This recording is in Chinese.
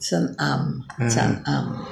真暗真暗